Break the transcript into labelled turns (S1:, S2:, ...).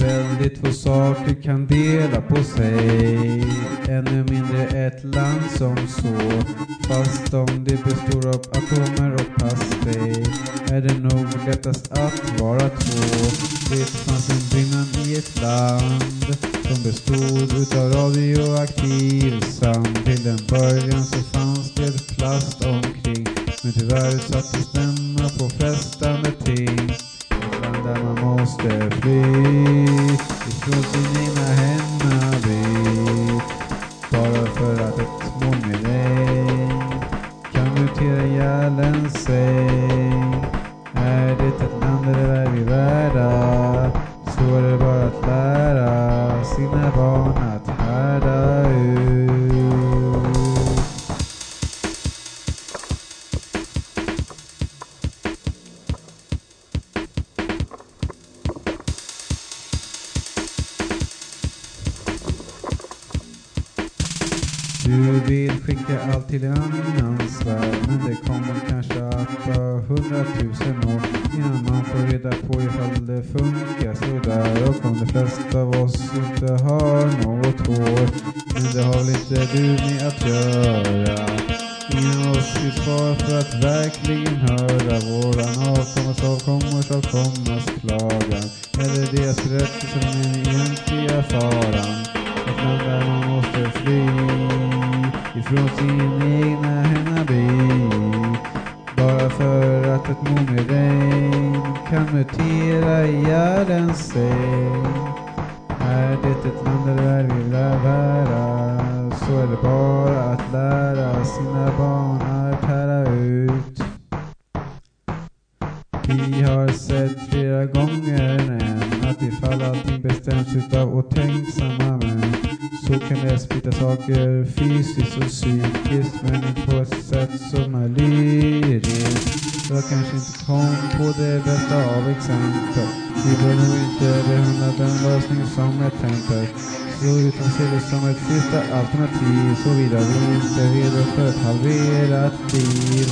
S1: Väldigt få saker kan dela på sig. Ännu mindre ett land som så. Fast om det består av atomer och pastej är det nog lättast att vara två. Det fanns en byggnad i ett land som bestod utav radioaktiv sand. Till en början så fanns det plast omkring. Men tyvärr sattes denna på frestande ting inte fly ifrån sin egna hemmaby. Bara för att ett moln med kan mutera ihjäl en säng. Du vill skicka allt till en annan värld men det kommer kanske att ta hundratusen år innan man får reda på ifall det funkar sådär. Och om de flesta av oss inte har något hår men det har väl inte du med att göra. Ingen av oss finns kvar för att verkligen höra våran avkommas avkommors avkommas klagan. Eller deras berättelse om den egentliga faran. Ett land där man måste fly ifrån sin egna hemmaby. Bara för att ett moln med regn kan mutera ihjäl en säng. Är det ett land där lär bära så är det bara att lära sina barn att härda ut. Vi har sett flera gånger än att ifall allting bestäms utav otänksamma män så kan jag splittra saker fysiskt och psykiskt men på ett sätt som är lyriskt. Jag kanske inte kom på det bästa av exempel. Vi bör nog inte behandla den lösning som är tänkt. Så utan ser det som ett sista alternativ såvida vi inte är redo för ett halverat liv.